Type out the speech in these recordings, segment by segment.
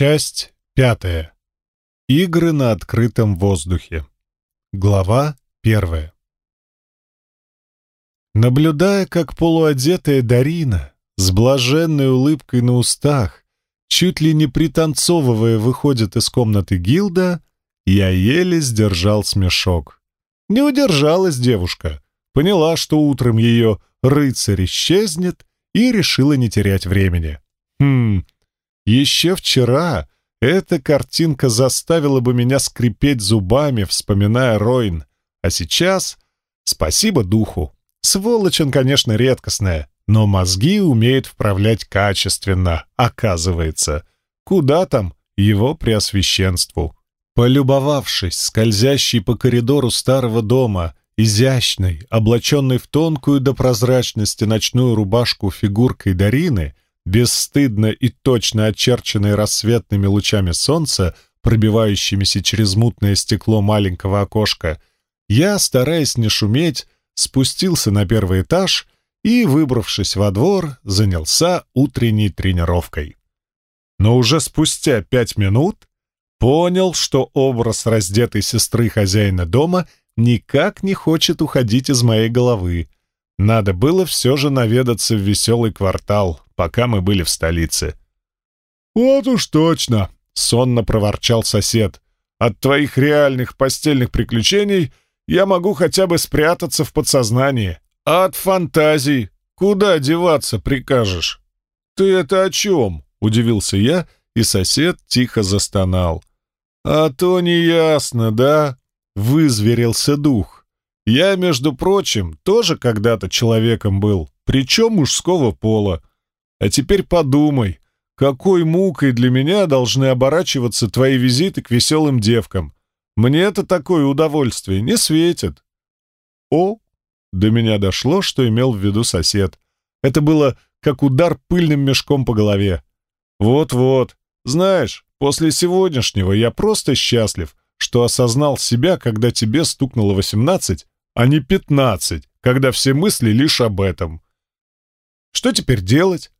Часть пятая. Игры на открытом воздухе. Глава первая. Наблюдая, как полуодетая Дарина с блаженной улыбкой на устах, чуть ли не пританцовывая, выходит из комнаты Гилда, я еле сдержал смешок. Не удержалась девушка, поняла, что утром ее рыцарь исчезнет и решила не терять времени. Хм, еще вчера эта картинка заставила бы меня скрипеть зубами, вспоминая Ройн. А сейчас спасибо духу. Сволочь он, конечно, редкостная, но мозги умеет вправлять качественно, оказывается. Куда там его преосвященству? Полюбовавшись, скользящей по коридору старого дома, изящной, облаченной в тонкую до прозрачности ночную рубашку фигуркой Дарины, бесстыдно и точно очерченной рассветными лучами солнца, пробивающимися через мутное стекло маленького окошка, я, стараясь не шуметь, спустился на первый этаж и, выбравшись во двор, занялся утренней тренировкой. Но уже спустя пять минут понял, что образ раздетой сестры хозяина дома никак не хочет уходить из моей головы. Надо было все же наведаться в веселый квартал, пока мы были в столице. «Вот уж точно!» — сонно проворчал сосед. «От твоих реальных постельных приключений я могу хотя бы спрятаться в подсознании. А от фантазий куда деваться прикажешь?» «Ты это о чем?» — удивился я, и сосед тихо застонал. «А то не ясно, да?» — вызверился дух. «Я, между прочим, тоже когда-то человеком был, причем мужского пола. А теперь подумай, какой мукой для меня должны оборачиваться твои визиты к веселым девкам. мне это такое удовольствие не светит. О, до меня дошло, что имел в виду сосед. Это было как удар пыльным мешком по голове. Вот-вот. Знаешь, после сегодняшнего я просто счастлив, что осознал себя, когда тебе стукнуло восемнадцать, а не пятнадцать, когда все мысли лишь об этом. Что теперь делать?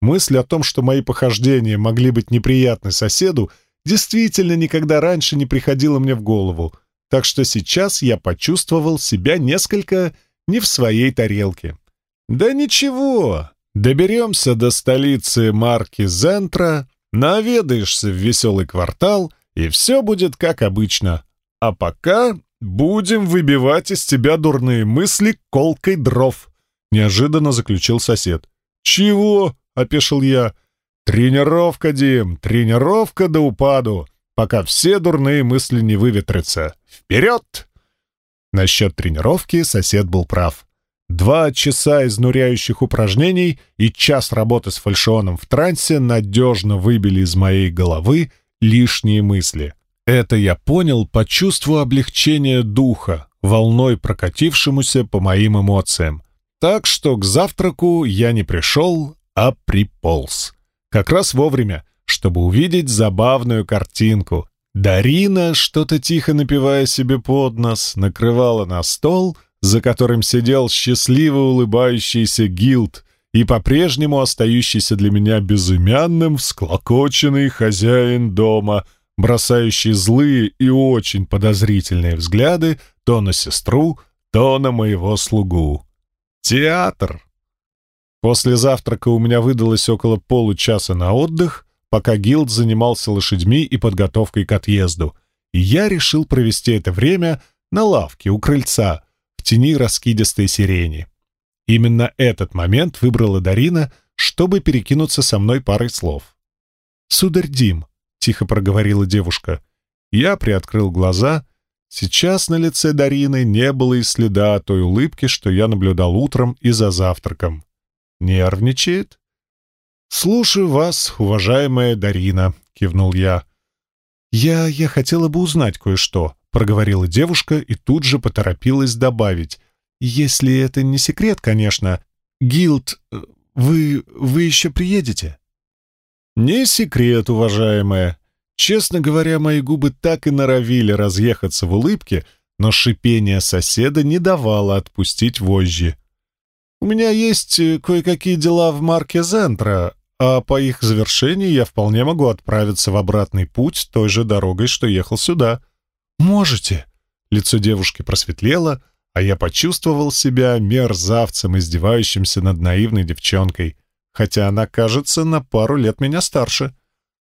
Мысль о том, что мои похождения могли быть неприятны соседу, действительно никогда раньше не приходила мне в голову, так что сейчас я почувствовал себя несколько не в своей тарелке. Да ничего, доберемся до столицы марки Зентра, наведаешься в веселый квартал, и все будет как обычно. А пока будем выбивать из тебя дурные мысли колкой дров, неожиданно заключил сосед. «Чего?» — опешил я. «Тренировка, Дим, тренировка до упаду, пока все дурные мысли не выветрятся. Вперед!» Насчет тренировки сосед был прав. Два часа изнуряющих упражнений и час работы с фальшионом в трансе надежно выбили из моей головы лишние мысли. Это я понял по чувству облегчения духа, волной прокатившемуся по моим эмоциям. Так что к завтраку я не пришел, а приполз. Как раз вовремя, чтобы увидеть забавную картинку. Дарина, что-то тихо напивая себе под нос, накрывала на стол, за которым сидел счастливо улыбающийся гилд и по-прежнему остающийся для меня безымянным всклокоченный хозяин дома, бросающий злые и очень подозрительные взгляды то на сестру, то на моего слугу. Театр! После завтрака у меня выдалось около получаса на отдых, пока гилд занимался лошадьми и подготовкой к отъезду, и я решил провести это время на лавке у крыльца, в тени раскидистой сирени. Именно этот момент выбрала Дарина, чтобы перекинуться со мной парой слов. «Сударь Дим», — тихо проговорила девушка. Я приоткрыл глаза. Сейчас на лице Дарины не было и следа той улыбки, что я наблюдал утром и за завтраком. Нервничает? «Слушаю вас, уважаемая Дарина», — кивнул я. «Я... я хотела бы узнать кое-что», — проговорила девушка и тут же поторопилась добавить. «Если это не секрет, конечно. Гилд, вы... вы еще приедете?» «Не секрет, уважаемая. Честно говоря, мои губы так и норовили разъехаться в улыбке, но шипение соседа не давало отпустить вожжи. У меня есть э, кое-какие дела в марке Зентра, а по их завершении я вполне могу отправиться в обратный путь той же дорогой, что ехал сюда». «Можете». Лицо девушки просветлело, а я почувствовал себя мерзавцем, издевающимся над наивной девчонкой, хотя она, кажется, на пару лет меня старше.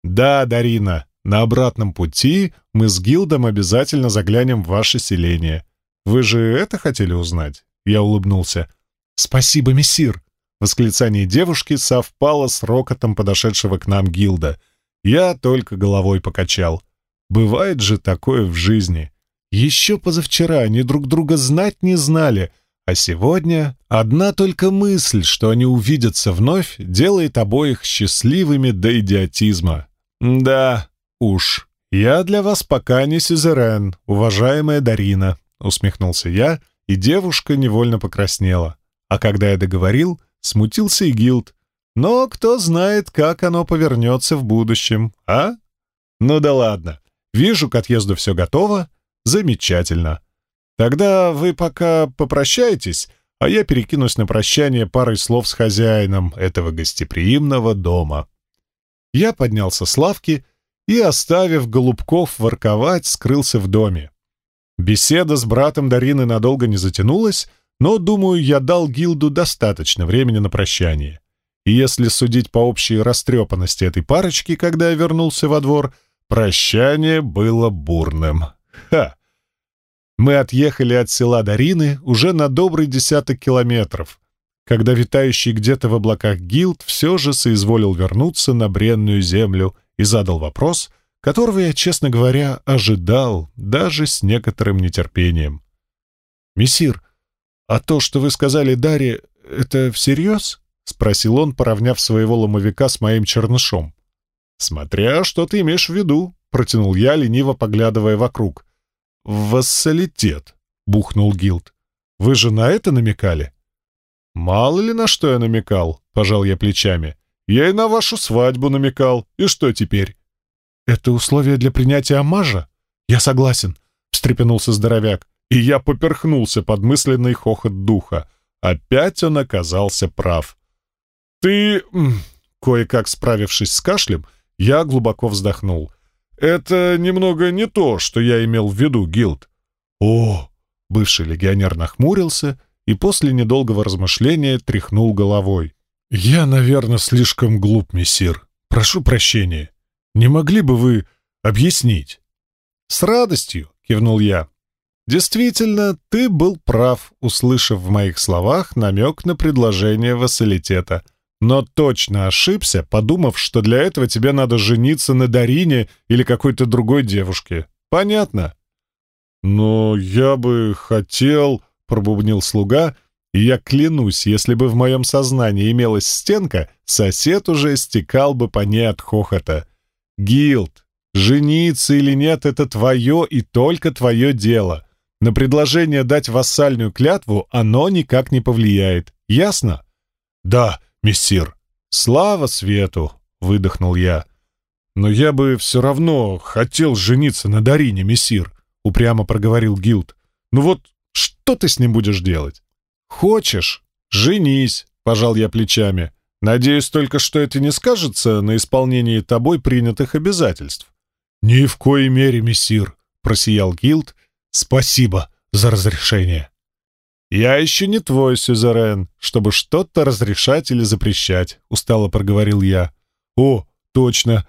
«Да, Дарина, на обратном пути мы с Гилдом обязательно заглянем в ваше селение. Вы же это хотели узнать?» Я улыбнулся. «Спасибо, мессир!» Восклицание девушки совпало с рокотом подошедшего к нам Гилда. Я только головой покачал. Бывает же такое в жизни. Еще позавчера они друг друга знать не знали, а сегодня одна только мысль, что они увидятся вновь, делает обоих счастливыми до идиотизма. Да, уж. Я для вас пока не сюзерен, уважаемая Дарина, усмехнулся я, и девушка невольно покраснела. А когда я договорил, смутился и Гилд. Но кто знает, как оно повернется в будущем, а? Ну да ладно. Вижу, к отъезду все готово. Замечательно. Тогда вы пока попрощайтесь, а я перекинусь на прощание парой слов с хозяином этого гостеприимного дома. Я поднялся с лавки и, оставив голубков ворковать, скрылся в доме. Беседа с братом Дарины надолго не затянулась, но, думаю, я дал Гилду достаточно времени на прощание. И если судить по общей растрепанности этой парочки, когда я вернулся во двор, прощание было бурным. Ха! Мы отъехали от села Дарины уже на добрый десяток километров, когда витающий где-то в облаках Гилд все же соизволил вернуться на бренную землю и задал вопрос, которого я, честно говоря, ожидал, даже с некоторым нетерпением. «Мессир, «А то, что вы сказали Даре, это всерьез?» — спросил он, поравняв своего ломовика с моим чернышом. «Смотря, что ты имеешь в виду», — протянул я, лениво поглядывая вокруг. «Вассалитет», — бухнул Гилд. «Вы же на это намекали?» «Мало ли на что я намекал», — пожал я плечами. «Я и на вашу свадьбу намекал. И что теперь?» «Это условие для принятия амажа?» «Я согласен», — встрепенулся здоровяк и я поперхнулся под мысленный хохот духа. Опять он оказался прав. «Ты...» Кое-как справившись с кашлем, я глубоко вздохнул. «Это немного не то, что я имел в виду, Гилд». «О!» Бывший легионер нахмурился и после недолгого размышления тряхнул головой. «Я, наверное, слишком глуп, мессир. Прошу прощения. Не могли бы вы объяснить?» «С радостью», — кивнул я. Действительно, ты был прав, услышав в моих словах намек на предложение вассалитета. Но точно ошибся, подумав, что для этого тебе надо жениться на Дарине или какой-то другой девушке. Понятно? «Но я бы хотел...» — пробубнил слуга, и я клянусь, если бы в моем сознании имелась стенка, сосед уже стекал бы по ней от хохота. «Гилд, жениться или нет — это твое и только твое дело». На предложение дать вассальную клятву оно никак не повлияет. Ясно? Да, мессир. Слава свету, выдохнул я. Но я бы все равно хотел жениться на Дарине, мессир, упрямо проговорил Гилд. Ну вот, что ты с ним будешь делать? Хочешь? Женись, пожал я плечами. Надеюсь только, что это не скажется на исполнении тобой принятых обязательств. Ни в коей мере, мессир, просиял Гилд Спасибо за разрешение. Я еще не твой сюзерен, чтобы что-то разрешать или запрещать, устало проговорил я. О, точно.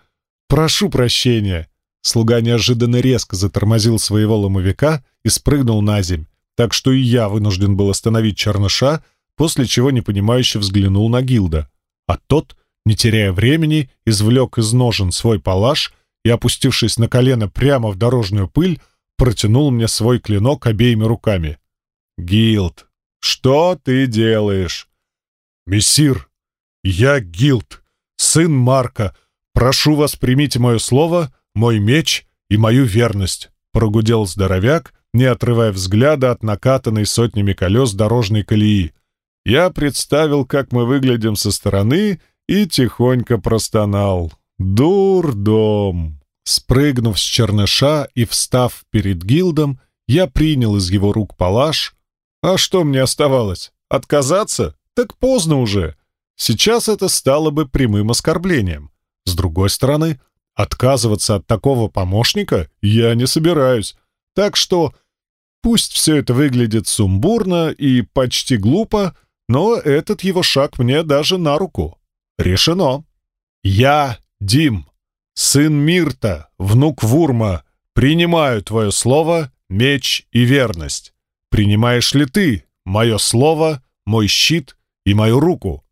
Прошу прощения. Слуга неожиданно резко затормозил своего ломовика и спрыгнул на земь, так что и я вынужден был остановить черныша, после чего непонимающе взглянул на Гилда. А тот, не теряя времени, извлек из ножен свой палаш и, опустившись на колено прямо в дорожную пыль, протянул мне свой клинок обеими руками. «Гилд, что ты делаешь?» «Мессир, я Гилд, сын Марка. Прошу вас, примите мое слово, мой меч и мою верность», — прогудел здоровяк, не отрывая взгляда от накатанной сотнями колес дорожной колеи. Я представил, как мы выглядим со стороны, и тихонько простонал. «Дурдом!» Спрыгнув с черныша и встав перед гилдом, я принял из его рук палаш. А что мне оставалось? Отказаться? Так поздно уже. сейчас это стало бы прямым оскорблением. С другой стороны, отказываться от такого помощника я не собираюсь. Так что пусть все это выглядит сумбурно и почти глупо, но этот его шаг мне даже на руку. Решено. Я, Дим, сын Мирта, внук Вурма, принимаю твое слово, меч и верность. Принимаешь ли ты мое слово, мой щит и мою руку?»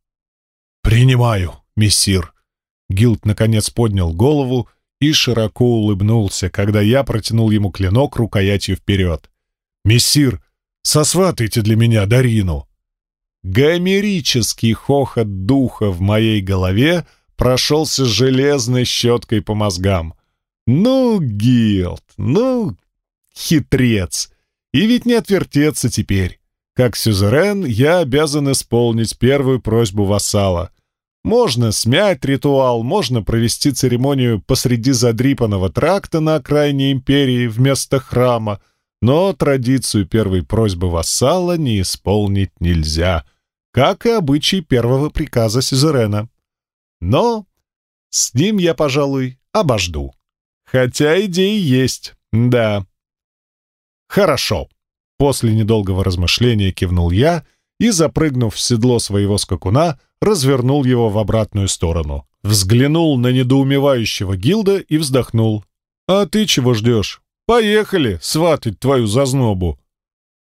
«Принимаю, мессир». Гилд наконец поднял голову и широко улыбнулся, когда я протянул ему клинок рукоятью вперед. «Мессир, сосватайте для меня Дарину!» Гомерический хохот духа в моей голове прошелся железной щеткой по мозгам. «Ну, Гилд, ну, хитрец! И ведь не отвертеться теперь. Как сюзерен я обязан исполнить первую просьбу вассала. Можно смять ритуал, можно провести церемонию посреди задрипанного тракта на окраине империи вместо храма, но традицию первой просьбы вассала не исполнить нельзя, как и обычай первого приказа сюзерена. Но с ним я, пожалуй, обожду. Хотя идеи есть, да. Хорошо. После недолгого размышления кивнул я и, запрыгнув в седло своего скакуна, развернул его в обратную сторону. Взглянул на недоумевающего Гилда и вздохнул. «А ты чего ждешь? Поехали сватать твою зазнобу!»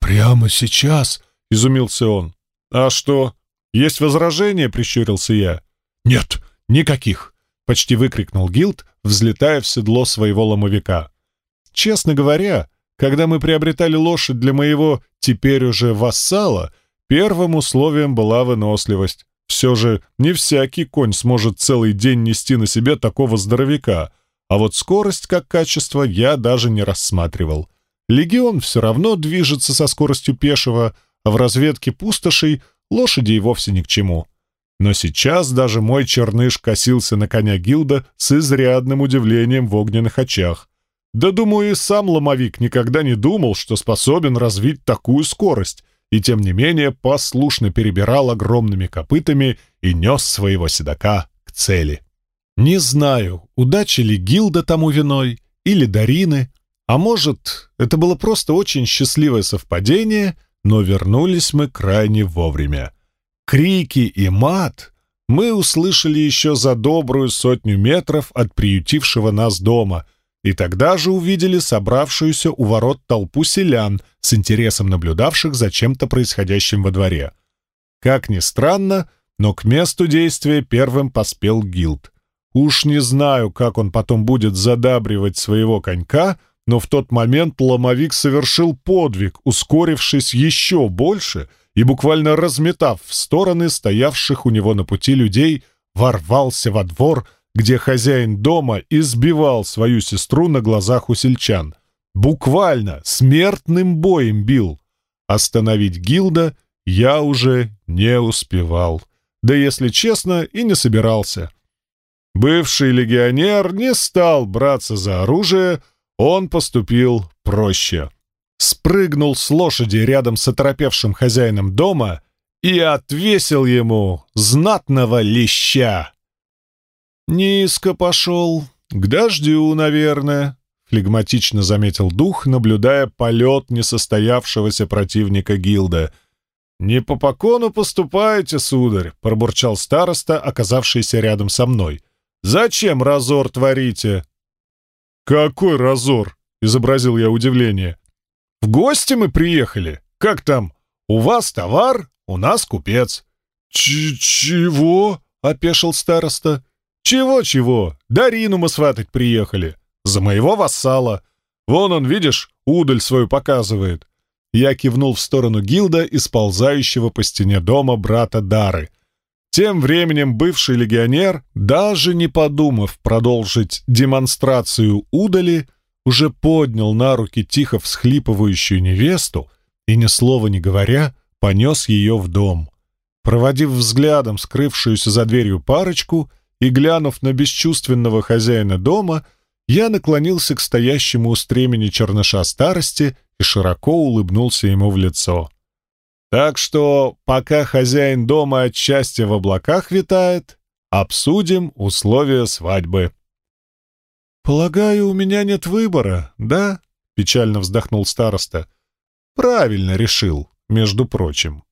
«Прямо сейчас?» — изумился он. «А что? Есть возражения?» — прищурился я. «Нет, никаких!» — почти выкрикнул Гилд, взлетая в седло своего ломовика. «Честно говоря, когда мы приобретали лошадь для моего теперь уже вассала, первым условием была выносливость. Все же не всякий конь сможет целый день нести на себе такого здоровяка, а вот скорость как качество я даже не рассматривал. Легион все равно движется со скоростью пешего, а в разведке пустошей лошади и вовсе ни к чему. Но сейчас даже мой черныш косился на коня Гилда с изрядным удивлением в огненных очах. Да, думаю, и сам ломовик никогда не думал, что способен развить такую скорость, и тем не менее послушно перебирал огромными копытами и нес своего седока к цели. Не знаю, удачи ли Гилда тому виной или Дарины, а может, это было просто очень счастливое совпадение, но вернулись мы крайне вовремя. Крики и мат мы услышали еще за добрую сотню метров от приютившего нас дома — и тогда же увидели собравшуюся у ворот толпу селян, с интересом наблюдавших за чем-то происходящим во дворе. Как ни странно, но к месту действия первым поспел Гилд. Уж не знаю, как он потом будет задабривать своего конька, но в тот момент ломовик совершил подвиг, ускорившись еще больше и буквально разметав в стороны стоявших у него на пути людей, ворвался во двор, где хозяин дома избивал свою сестру на глазах у сельчан. Буквально смертным боем бил. Остановить Гилда я уже не успевал. Да, если честно, и не собирался. Бывший легионер не стал браться за оружие, он поступил проще. Спрыгнул с лошади рядом с оторопевшим хозяином дома и отвесил ему знатного леща. «Низко пошел. К дождю, наверное», — флегматично заметил дух, наблюдая полет несостоявшегося противника гилда. «Не по покону поступаете, сударь», — пробурчал староста, оказавшийся рядом со мной. «Зачем разор творите?» «Какой разор?» — изобразил я удивление. «В гости мы приехали. Как там? У вас товар, у нас купец». Ч «Чего?» — опешил староста. «Чего-чего? Дарину мы сватать приехали. За моего вассала. Вон он, видишь, удаль свою показывает». Я кивнул в сторону Гилда и сползающего по стене дома брата Дары. Тем временем бывший легионер, даже не подумав продолжить демонстрацию удали, уже поднял на руки тихо всхлипывающую невесту и, ни слова не говоря, понес ее в дом. Проводив взглядом скрывшуюся за дверью парочку, и, глянув на бесчувственного хозяина дома, я наклонился к стоящему у стремени черныша старости и широко улыбнулся ему в лицо. Так что, пока хозяин дома от счастья в облаках витает, обсудим условия свадьбы. «Полагаю, у меня нет выбора, да?» — печально вздохнул староста. «Правильно решил, между прочим».